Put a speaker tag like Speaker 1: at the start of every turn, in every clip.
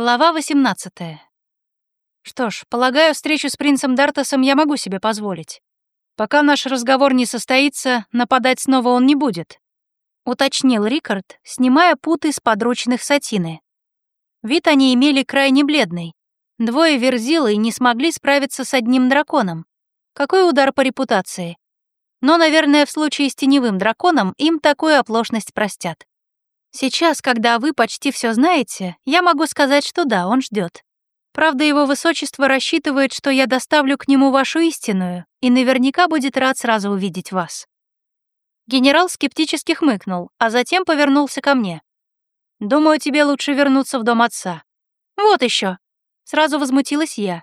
Speaker 1: Глава 18. Что ж, полагаю, встречу с принцем Дартасом я могу себе позволить. Пока наш разговор не состоится, нападать снова он не будет, уточнил Рикард, снимая путы с подручных сатины. Вид они имели крайне бледный. Двое верзилы не смогли справиться с одним драконом. Какой удар по репутации. Но, наверное, в случае с теневым драконом им такую оплошность простят. Сейчас, когда вы почти все знаете, я могу сказать, что да, он ждет. Правда, его высочество рассчитывает, что я доставлю к нему вашу истинную, и наверняка будет рад сразу увидеть вас. Генерал скептически хмыкнул, а затем повернулся ко мне. «Думаю, тебе лучше вернуться в дом отца». «Вот еще. Сразу возмутилась я.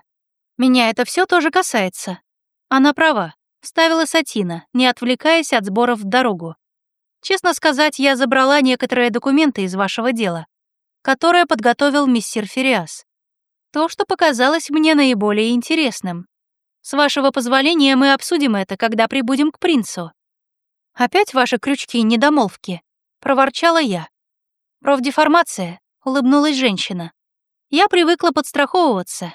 Speaker 1: «Меня это все тоже касается». Она права, вставила Сатина, не отвлекаясь от сборов в дорогу. Честно сказать, я забрала некоторые документы из вашего дела, которые подготовил миссир Фериас. То, что показалось мне наиболее интересным. С вашего позволения мы обсудим это, когда прибудем к принцу. Опять ваши крючки и недомолвки, проворчала я. Профдеформация, улыбнулась женщина. Я привыкла подстраховываться.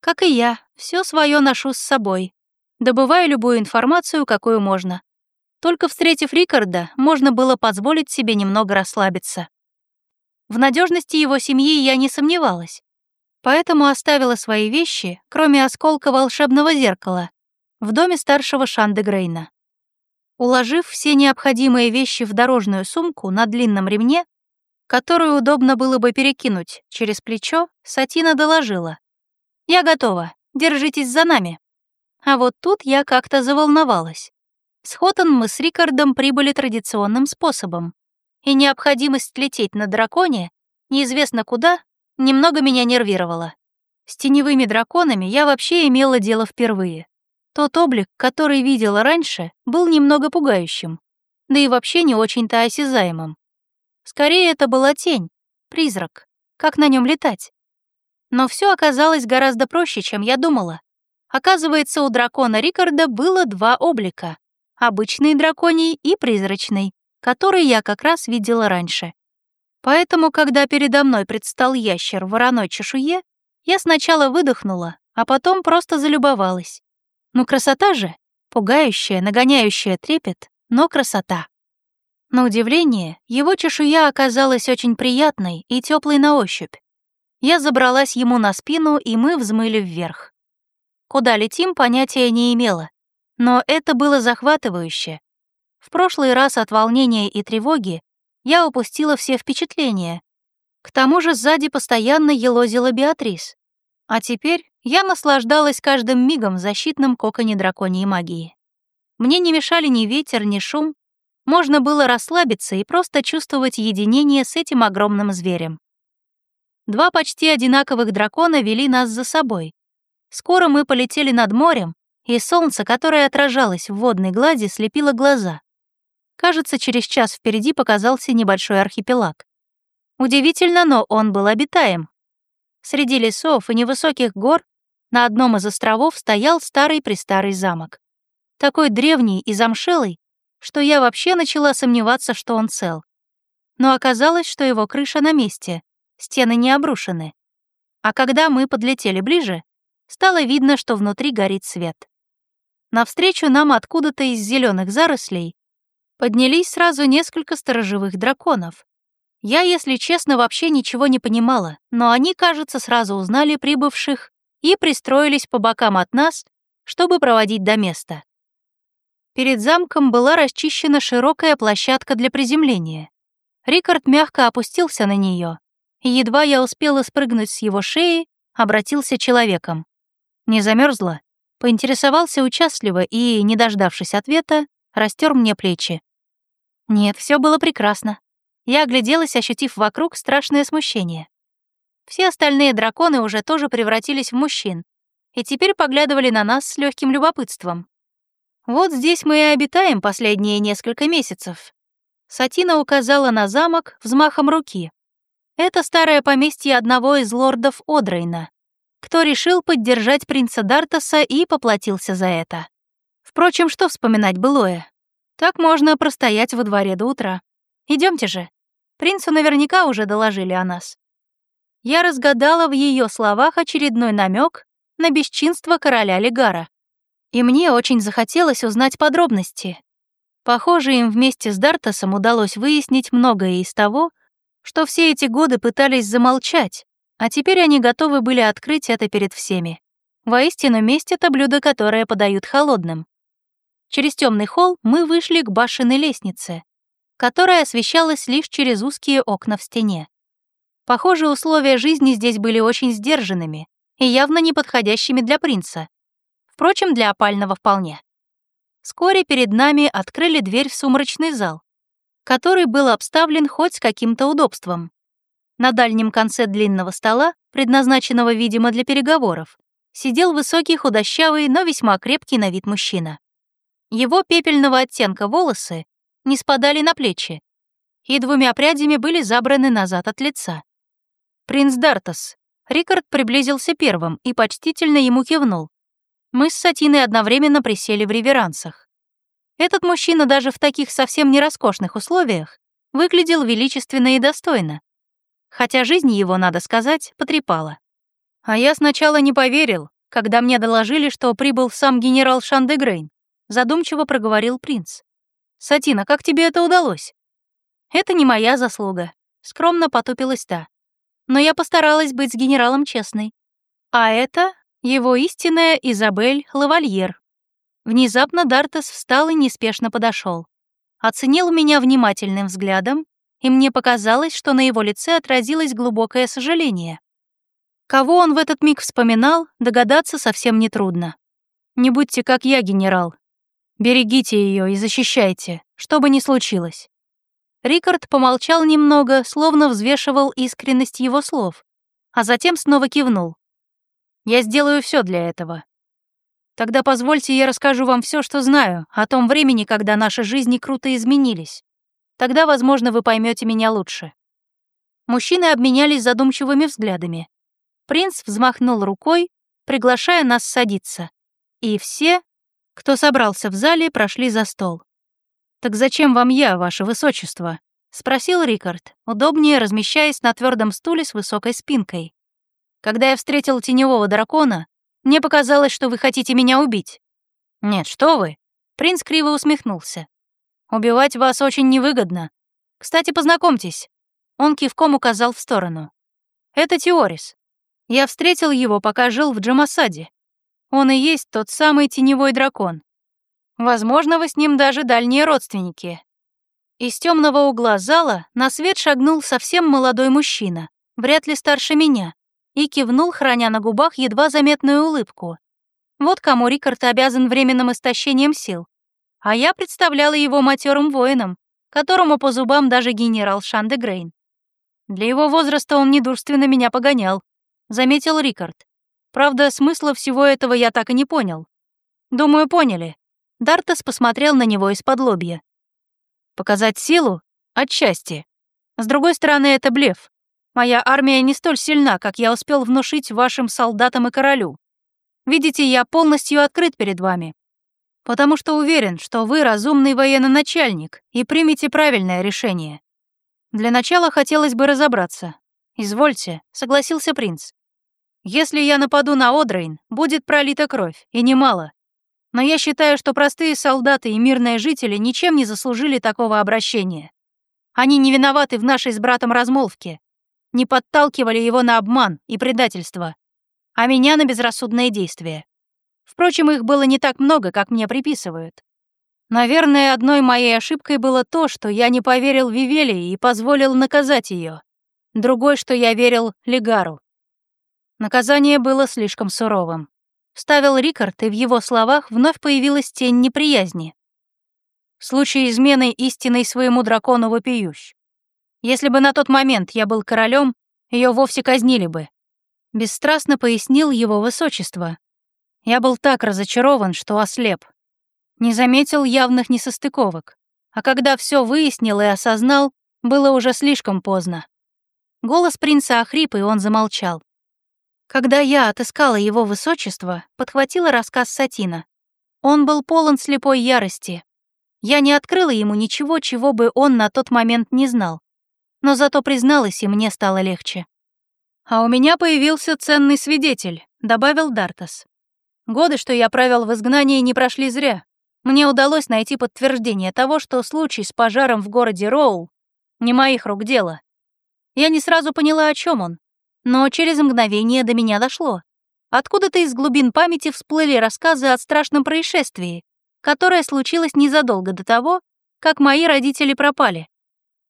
Speaker 1: Как и я, все свое ношу с собой. Добываю любую информацию, какую можно. Только встретив Рикарда, можно было позволить себе немного расслабиться. В надежности его семьи я не сомневалась, поэтому оставила свои вещи, кроме осколка волшебного зеркала, в доме старшего Шанды Грейна. Уложив все необходимые вещи в дорожную сумку на длинном ремне, которую удобно было бы перекинуть через плечо, Сатина доложила. «Я готова, держитесь за нами». А вот тут я как-то заволновалась. С Хотон мы с Рикардом прибыли традиционным способом, и необходимость лететь на драконе, неизвестно куда, немного меня нервировала. С теневыми драконами я вообще имела дело впервые. Тот облик, который видела раньше, был немного пугающим, да и вообще не очень-то осязаемым. Скорее, это была тень, призрак. Как на нем летать? Но все оказалось гораздо проще, чем я думала. Оказывается, у дракона Рикарда было два облика обычный драконий и призрачный, который я как раз видела раньше. Поэтому, когда передо мной предстал ящер в вороной чешуе, я сначала выдохнула, а потом просто залюбовалась. Ну красота же, пугающая, нагоняющая трепет, но красота. На удивление, его чешуя оказалась очень приятной и теплой на ощупь. Я забралась ему на спину, и мы взмыли вверх. Куда летим, понятия не имела, но это было захватывающе. В прошлый раз от волнения и тревоги я упустила все впечатления. К тому же сзади постоянно елозила Беатрис. А теперь я наслаждалась каждым мигом в защитном коконе драконьей магии. Мне не мешали ни ветер, ни шум. Можно было расслабиться и просто чувствовать единение с этим огромным зверем. Два почти одинаковых дракона вели нас за собой. Скоро мы полетели над морем, и солнце, которое отражалось в водной глади, слепило глаза. Кажется, через час впереди показался небольшой архипелаг. Удивительно, но он был обитаем. Среди лесов и невысоких гор на одном из островов стоял старый-престарый замок. Такой древний и замшелый, что я вообще начала сомневаться, что он цел. Но оказалось, что его крыша на месте, стены не обрушены. А когда мы подлетели ближе, стало видно, что внутри горит свет. Навстречу нам откуда-то из зеленых зарослей поднялись сразу несколько сторожевых драконов. Я, если честно, вообще ничего не понимала, но они, кажется, сразу узнали прибывших и пристроились по бокам от нас, чтобы проводить до места. Перед замком была расчищена широкая площадка для приземления. Рикард мягко опустился на нее, и едва я успела спрыгнуть с его шеи, обратился человеком. Не замерзла? Поинтересовался участливо и, не дождавшись ответа, растер мне плечи. Нет, все было прекрасно. Я огляделась, ощутив вокруг страшное смущение. Все остальные драконы уже тоже превратились в мужчин и теперь поглядывали на нас с легким любопытством. Вот здесь мы и обитаем последние несколько месяцев. Сатина указала на замок взмахом руки. Это старое поместье одного из лордов Одрейна кто решил поддержать принца Дартаса и поплатился за это. Впрочем, что вспоминать былое? Так можно простоять во дворе до утра. Идемте же. Принцу наверняка уже доложили о нас. я разгадала в ее словах очередной намек на бесчинство короля Легара. И мне очень захотелось узнать подробности. Похоже, им вместе с Дартасом удалось выяснить многое из того, что все эти годы пытались замолчать, а теперь они готовы были открыть это перед всеми. Воистину, месть — это блюдо, которое подают холодным. Через темный холл мы вышли к башенной лестнице, которая освещалась лишь через узкие окна в стене. Похоже, условия жизни здесь были очень сдержанными и явно неподходящими для принца. Впрочем, для опального вполне. Вскоре перед нами открыли дверь в сумрачный зал, который был обставлен хоть с каким-то удобством. На дальнем конце длинного стола, предназначенного, видимо, для переговоров, сидел высокий, худощавый, но весьма крепкий на вид мужчина. Его пепельного оттенка волосы не спадали на плечи и двумя прядями были забраны назад от лица. «Принц Дартас». Рикард приблизился первым и почтительно ему кивнул. Мы с Сатиной одновременно присели в реверансах. Этот мужчина даже в таких совсем не роскошных условиях выглядел величественно и достойно. Хотя жизнь его, надо сказать, потрепала. А я сначала не поверил, когда мне доложили, что прибыл сам генерал Шандегрейн. Задумчиво проговорил принц. «Сатина, как тебе это удалось?» «Это не моя заслуга», — скромно потупилась та. «Но я постаралась быть с генералом честной. А это его истинная Изабель Лавальер». Внезапно Дартес встал и неспешно подошел. Оценил меня внимательным взглядом, и мне показалось, что на его лице отразилось глубокое сожаление. Кого он в этот миг вспоминал, догадаться совсем нетрудно. «Не будьте как я, генерал. Берегите ее и защищайте, что бы ни случилось». Рикард помолчал немного, словно взвешивал искренность его слов, а затем снова кивнул. «Я сделаю все для этого. Тогда позвольте я расскажу вам все, что знаю, о том времени, когда наши жизни круто изменились. Тогда, возможно, вы поймете меня лучше». Мужчины обменялись задумчивыми взглядами. Принц взмахнул рукой, приглашая нас садиться. И все, кто собрался в зале, прошли за стол. «Так зачем вам я, ваше высочество?» — спросил Рикард, удобнее размещаясь на твердом стуле с высокой спинкой. «Когда я встретил теневого дракона, мне показалось, что вы хотите меня убить». «Нет, что вы!» — принц криво усмехнулся. «Убивать вас очень невыгодно. Кстати, познакомьтесь». Он кивком указал в сторону. «Это Теорис, я встретил его, пока жил в Джамасаде. Он и есть тот самый теневой дракон. Возможно, вы с ним даже дальние родственники. Из темного угла зала на свет шагнул совсем молодой мужчина, вряд ли старше меня, и кивнул, храня на губах едва заметную улыбку. Вот кому Рикард обязан временным истощением сил. А я представляла его матерым воином, которому по зубам даже генерал Шандегрейн. Для его возраста он недурственно меня погонял заметил Рикард. Правда, смысла всего этого я так и не понял. Думаю, поняли. Дартас посмотрел на него из-под лобья. Показать силу? Отчасти. С другой стороны, это блеф. Моя армия не столь сильна, как я успел внушить вашим солдатам и королю. Видите, я полностью открыт перед вами. Потому что уверен, что вы разумный военный начальник и примете правильное решение. Для начала хотелось бы разобраться. Извольте, согласился принц. Если я нападу на Одрейн, будет пролита кровь, и немало. Но я считаю, что простые солдаты и мирные жители ничем не заслужили такого обращения. Они не виноваты в нашей с братом размолвке, не подталкивали его на обман и предательство, а меня на безрассудные действия. Впрочем, их было не так много, как мне приписывают. Наверное, одной моей ошибкой было то, что я не поверил Вивелии и позволил наказать ее. Другой, что я верил Легару. Наказание было слишком суровым. Вставил Рикард, и в его словах вновь появилась тень неприязни. В случае измены истиной своему дракону вопиющ. Если бы на тот момент я был королем, ее вовсе казнили бы. Бесстрастно пояснил его высочество. Я был так разочарован, что ослеп. Не заметил явных несостыковок. А когда все выяснил и осознал, было уже слишком поздно. Голос принца охрип, и он замолчал. Когда я отыскала его высочество, подхватила рассказ Сатина. Он был полон слепой ярости. Я не открыла ему ничего, чего бы он на тот момент не знал. Но зато призналась, и мне стало легче. «А у меня появился ценный свидетель», — добавил Дартас. «Годы, что я провел в изгнании, не прошли зря. Мне удалось найти подтверждение того, что случай с пожаром в городе Роул не моих рук дело. Я не сразу поняла, о чем он, но через мгновение до меня дошло. Откуда-то из глубин памяти всплыли рассказы о страшном происшествии, которое случилось незадолго до того, как мои родители пропали.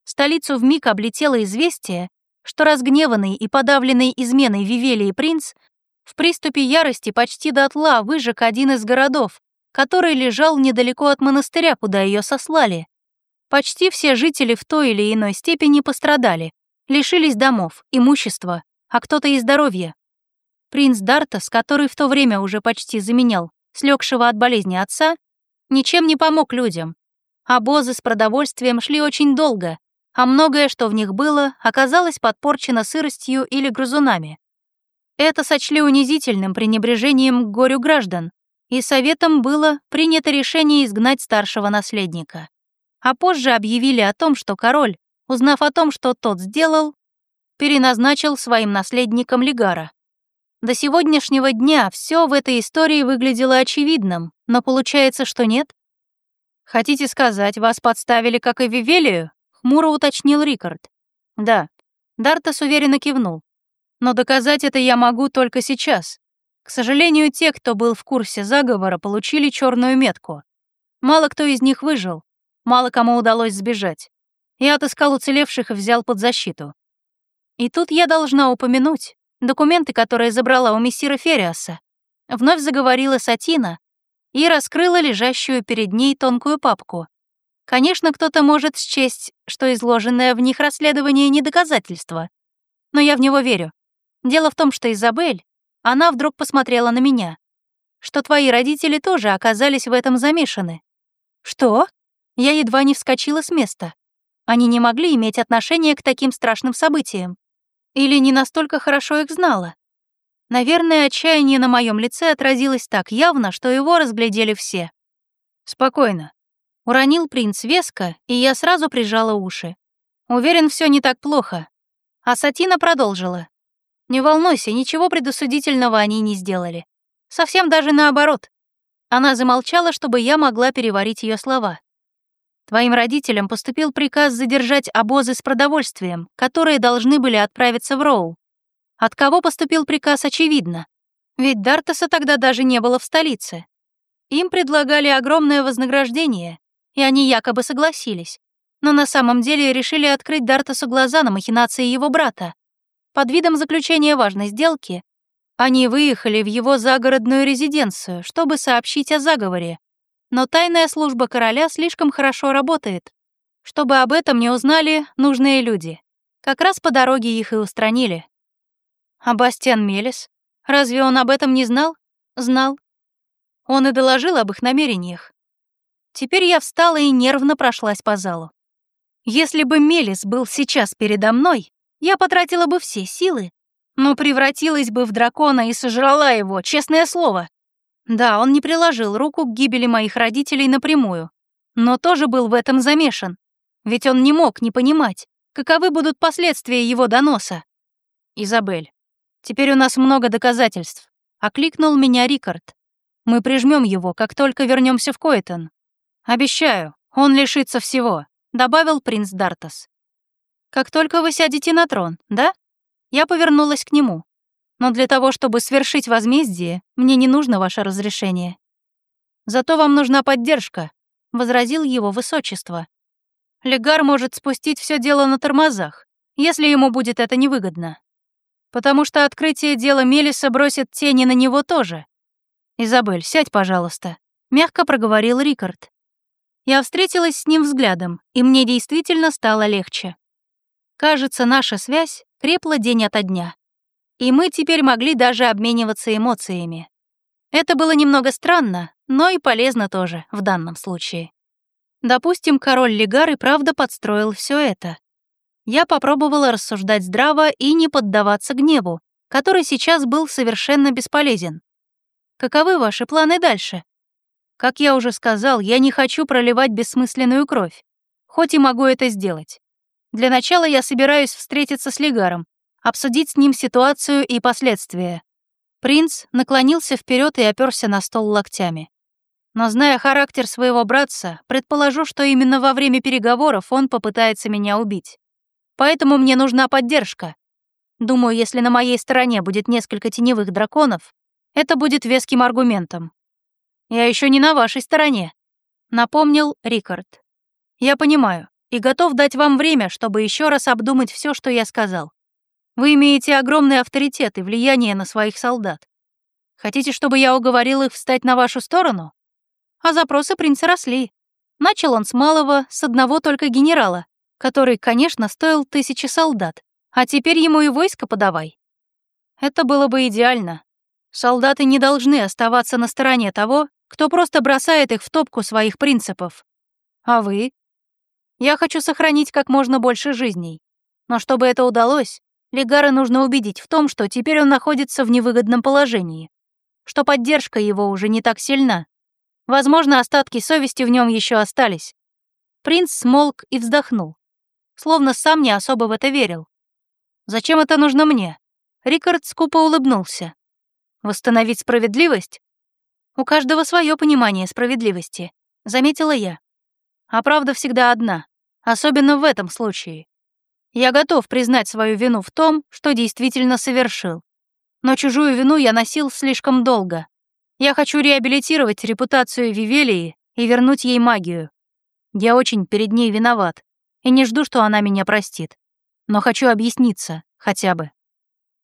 Speaker 1: Столицу вмиг облетело известие, что разгневанный и подавленный изменой Вивелии принц в приступе ярости почти дотла выжег один из городов, который лежал недалеко от монастыря, куда ее сослали. Почти все жители в той или иной степени пострадали, лишились домов, имущества, а кто-то и здоровья. Принц Дартас, который в то время уже почти заменял слегшего от болезни отца, ничем не помог людям. Обозы с продовольствием шли очень долго, а многое, что в них было, оказалось подпорчено сыростью или грызунами. Это сочли унизительным пренебрежением к горю граждан, и советом было принято решение изгнать старшего наследника. А позже объявили о том, что король, узнав о том, что тот сделал, переназначил своим наследником Лигара. До сегодняшнего дня все в этой истории выглядело очевидным, но получается, что нет. «Хотите сказать, вас подставили, как и Вивелию?» — хмуро уточнил Рикард. «Да». Дартас уверенно кивнул. «Но доказать это я могу только сейчас. К сожалению, те, кто был в курсе заговора, получили черную метку. Мало кто из них выжил, мало кому удалось сбежать. Я отыскал уцелевших и взял под защиту. И тут я должна упомянуть, документы, которые забрала у мессира Фериаса. Вновь заговорила Сатина и раскрыла лежащую перед ней тонкую папку. Конечно, кто-то может счесть, что изложенное в них расследование не доказательство. Но я в него верю. Дело в том, что Изабель, она вдруг посмотрела на меня, что твои родители тоже оказались в этом замешаны. Что? Я едва не вскочила с места. Они не могли иметь отношения к таким страшным событиям. Или не настолько хорошо их знала? Наверное, отчаяние на моем лице отразилось так явно, что его разглядели все. «Спокойно», — уронил принц веско, и я сразу прижала уши. Уверен, все не так плохо. А Сатина продолжила. «Не волнуйся, ничего предосудительного они не сделали. Совсем даже наоборот». Она замолчала, чтобы я могла переварить ее слова. Твоим родителям поступил приказ задержать обозы с продовольствием, которые должны были отправиться в Роу. От кого поступил приказ, очевидно. Ведь Дартаса тогда даже не было в столице. Им предлагали огромное вознаграждение, и они якобы согласились. Но на самом деле решили открыть Дартасу глаза на махинации его брата. Под видом заключения важной сделки они выехали в его загородную резиденцию, чтобы сообщить о заговоре, но тайная служба короля слишком хорошо работает, чтобы об этом не узнали нужные люди. Как раз по дороге их и устранили. А Бастиан Мелис? Разве он об этом не знал? Знал. Он и доложил об их намерениях. Теперь я встала и нервно прошлась по залу. Если бы Мелис был сейчас передо мной, я потратила бы все силы, но превратилась бы в дракона и сожрала его, честное слово. Да, он не приложил руку к гибели моих родителей напрямую, но тоже был в этом замешан, ведь он не мог не понимать, каковы будут последствия его доноса. «Изабель, теперь у нас много доказательств», — окликнул меня Рикард. «Мы прижмем его, как только вернемся в Коэтон. Обещаю, он лишится всего», — добавил принц Дартас. «Как только вы сядете на трон, да?» Я повернулась к нему. Но для того, чтобы свершить возмездие, мне не нужно ваше разрешение. Зато вам нужна поддержка, возразил его высочество. Легар может спустить все дело на тормозах, если ему будет это невыгодно. Потому что открытие дела Мелиса бросит тени на него тоже. Изабель, сядь, пожалуйста, мягко проговорил Рикард. Я встретилась с ним взглядом, и мне действительно стало легче. Кажется, наша связь крепла день ото дня и мы теперь могли даже обмениваться эмоциями. Это было немного странно, но и полезно тоже в данном случае. Допустим, король Легар и правда подстроил все это. Я попробовала рассуждать здраво и не поддаваться гневу, который сейчас был совершенно бесполезен. Каковы ваши планы дальше? Как я уже сказал, я не хочу проливать бессмысленную кровь, хоть и могу это сделать. Для начала я собираюсь встретиться с Легаром, обсудить с ним ситуацию и последствия. Принц наклонился вперед и оперся на стол локтями. Но зная характер своего братца, предположу, что именно во время переговоров он попытается меня убить. Поэтому мне нужна поддержка. Думаю, если на моей стороне будет несколько теневых драконов, это будет веским аргументом. Я еще не на вашей стороне, напомнил Рикард. Я понимаю и готов дать вам время, чтобы еще раз обдумать все, что я сказал. Вы имеете огромный авторитет и влияние на своих солдат. Хотите, чтобы я уговорил их встать на вашу сторону? А запросы принца росли. Начал он с малого, с одного только генерала, который, конечно, стоил тысячи солдат, а теперь ему и войско подавай. Это было бы идеально. Солдаты не должны оставаться на стороне того, кто просто бросает их в топку своих принципов. А вы? Я хочу сохранить как можно больше жизней. Но чтобы это удалось, Легара нужно убедить в том, что теперь он находится в невыгодном положении, что поддержка его уже не так сильна. Возможно, остатки совести в нем еще остались. Принц смолк и вздохнул, словно сам не особо в это верил. «Зачем это нужно мне?» Рикард скупо улыбнулся. «Восстановить справедливость?» «У каждого свое понимание справедливости», — заметила я. «А правда всегда одна, особенно в этом случае. Я готов признать свою вину в том, что действительно совершил. Но чужую вину я носил слишком долго. Я хочу реабилитировать репутацию Вивелии и вернуть ей магию. Я очень перед ней виноват и не жду, что она меня простит. Но хочу объясниться, хотя бы.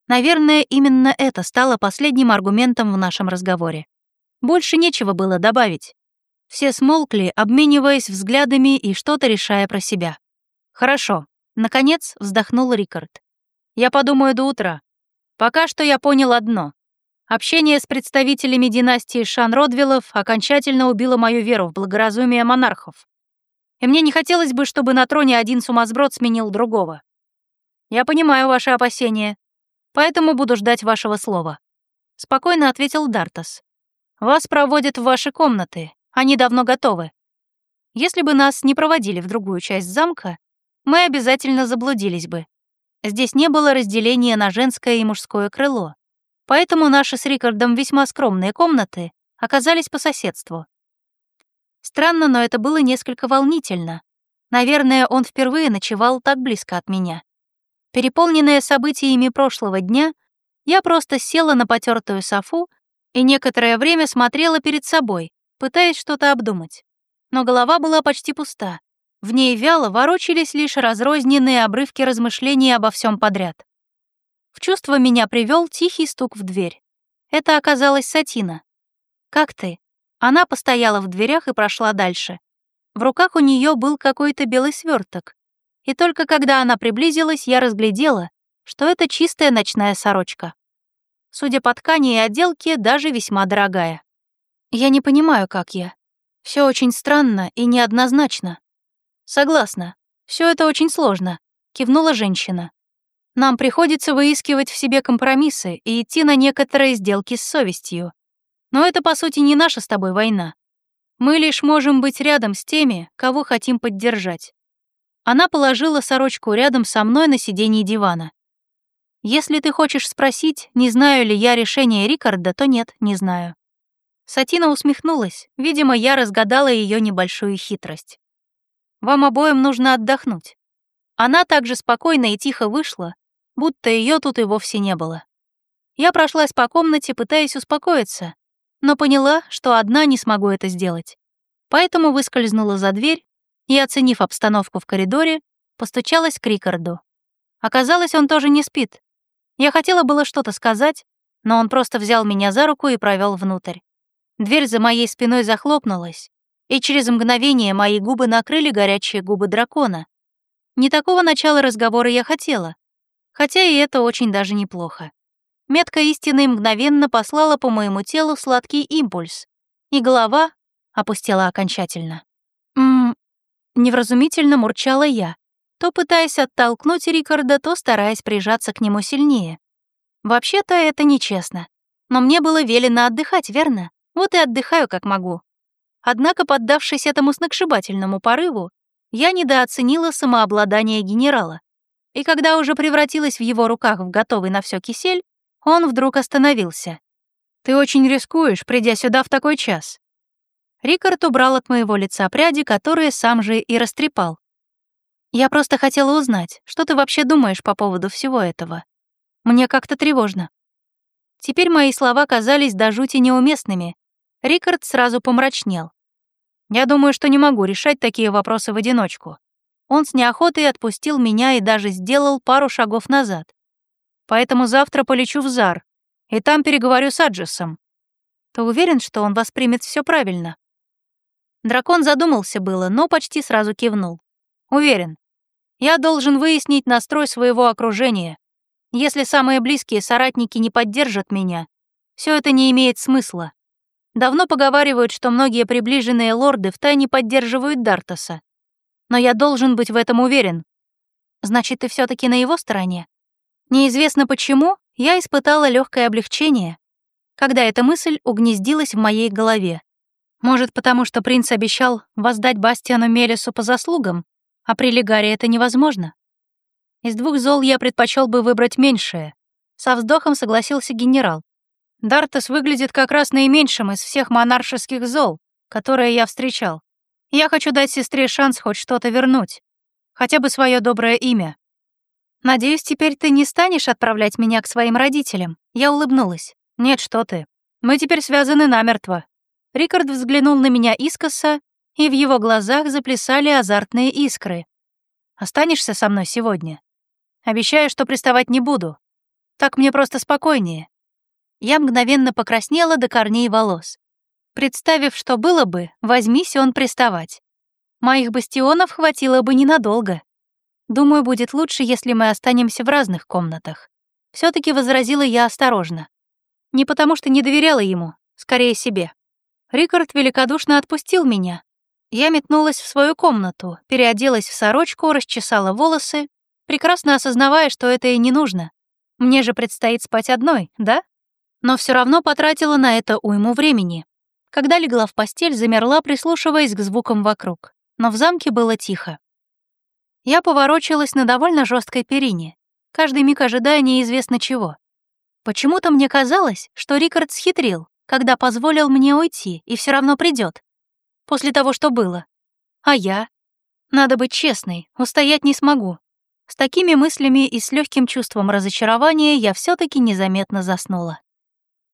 Speaker 1: Наверное, именно это стало последним аргументом в нашем разговоре. Больше нечего было добавить. Все смолкли, обмениваясь взглядами и что-то решая про себя. Хорошо, Наконец вздохнул Рикард. «Я подумаю до утра. Пока что я понял одно. Общение с представителями династии Шан-Родвиллов окончательно убило мою веру в благоразумие монархов. И мне не хотелось бы, чтобы на троне один сумасброд сменил другого. Я понимаю ваши опасения, поэтому буду ждать вашего слова». Спокойно ответил Дартас. «Вас проводят в ваши комнаты, они давно готовы. Если бы нас не проводили в другую часть замка, мы обязательно заблудились бы. Здесь не было разделения на женское и мужское крыло, поэтому наши с Рикардом весьма скромные комнаты оказались по соседству. Странно, но это было несколько волнительно. Наверное, он впервые ночевал так близко от меня. Переполненная событиями прошлого дня, я просто села на потертую софу и некоторое время смотрела перед собой, пытаясь что-то обдумать. Но голова была почти пуста. В ней вяло ворочались лишь разрозненные обрывки размышлений обо всем подряд. В чувство меня привел тихий стук в дверь. Это оказалась Сатина. «Как ты?» Она постояла в дверях и прошла дальше. В руках у нее был какой-то белый сверток. И только когда она приблизилась, я разглядела, что это чистая ночная сорочка. Судя по ткани и отделке, даже весьма дорогая. Я не понимаю, как я. Все очень странно и неоднозначно. «Согласна. Все это очень сложно», — кивнула женщина. «Нам приходится выискивать в себе компромиссы и идти на некоторые сделки с совестью. Но это, по сути, не наша с тобой война. Мы лишь можем быть рядом с теми, кого хотим поддержать». Она положила сорочку рядом со мной на сиденье дивана. «Если ты хочешь спросить, не знаю ли я решение Рикарда, то нет, не знаю». Сатина усмехнулась. Видимо, я разгадала ее небольшую хитрость. Вам обоим нужно отдохнуть. Она также спокойно и тихо вышла, будто ее тут и вовсе не было. Я прошлась по комнате, пытаясь успокоиться, но поняла, что одна не смогу это сделать. Поэтому выскользнула за дверь и, оценив обстановку в коридоре, постучалась к Рикарду. Оказалось, он тоже не спит. Я хотела было что-то сказать, но он просто взял меня за руку и провел внутрь. Дверь за моей спиной захлопнулась, и через мгновение мои губы накрыли горячие губы дракона. Не такого начала разговора я хотела, хотя и это очень даже неплохо. Метка истины мгновенно послала по моему телу сладкий импульс, и голова опустела окончательно. «Ммм...» — невразумительно мурчала я, то пытаясь оттолкнуть Рикарда, то стараясь прижаться к нему сильнее. Вообще-то это нечестно. Но мне было велено отдыхать, верно? Вот и отдыхаю, как могу. Однако, поддавшись этому сногсшибательному порыву, я недооценила самообладание генерала. И когда уже превратилась в его руках в готовый на все кисель, он вдруг остановился. «Ты очень рискуешь, придя сюда в такой час». Рикард убрал от моего лица пряди, которые сам же и растрепал. «Я просто хотела узнать, что ты вообще думаешь по поводу всего этого. Мне как-то тревожно». Теперь мои слова казались до жути неуместными. Рикард сразу помрачнел. «Я думаю, что не могу решать такие вопросы в одиночку. Он с неохотой отпустил меня и даже сделал пару шагов назад. Поэтому завтра полечу в Зар, и там переговорю с Аджесом. Ты уверен, что он воспримет все правильно? Дракон задумался было, но почти сразу кивнул. Уверен. Я должен выяснить настрой своего окружения. Если самые близкие соратники не поддержат меня, все это не имеет смысла. Давно поговаривают, что многие приближенные лорды втайне поддерживают Дартаса но я должен быть в этом уверен. Значит, ты все таки на его стороне? Неизвестно почему, я испытала легкое облегчение, когда эта мысль угнездилась в моей голове. Может, потому что принц обещал воздать Бастиану Мелису по заслугам, а при Легаре это невозможно? Из двух зол я предпочел бы выбрать меньшее. Со вздохом согласился генерал. Дартас выглядит как раз наименьшим из всех монаршеских зол, которые я встречал. Я хочу дать сестре шанс хоть что-то вернуть. Хотя бы свое доброе имя. Надеюсь, теперь ты не станешь отправлять меня к своим родителям. Я улыбнулась. Нет, что ты. Мы теперь связаны намертво. Рикард взглянул на меня искоса, и в его глазах заплясали азартные искры. Останешься со мной сегодня? Обещаю, что приставать не буду. Так мне просто спокойнее. Я мгновенно покраснела до корней волос представив, что было бы, возьмись он приставать. Моих бастионов хватило бы ненадолго. Думаю, будет лучше, если мы останемся в разных комнатах. все таки возразила я осторожно. Не потому что не доверяла ему, скорее себе. Рикард великодушно отпустил меня. Я метнулась в свою комнату, переоделась в сорочку, расчесала волосы, прекрасно осознавая, что это и не нужно. Мне же предстоит спать одной, да? Но все равно потратила на это уйму времени. Когда легла в постель, замерла, прислушиваясь к звукам вокруг. Но в замке было тихо. Я поворочилась на довольно жесткой перине, каждый миг ожидая неизвестно чего. Почему-то мне казалось, что Рикард схитрил, когда позволил мне уйти и все равно придет. После того, что было. А я? Надо быть честной, устоять не смогу. С такими мыслями и с легким чувством разочарования я все таки незаметно заснула.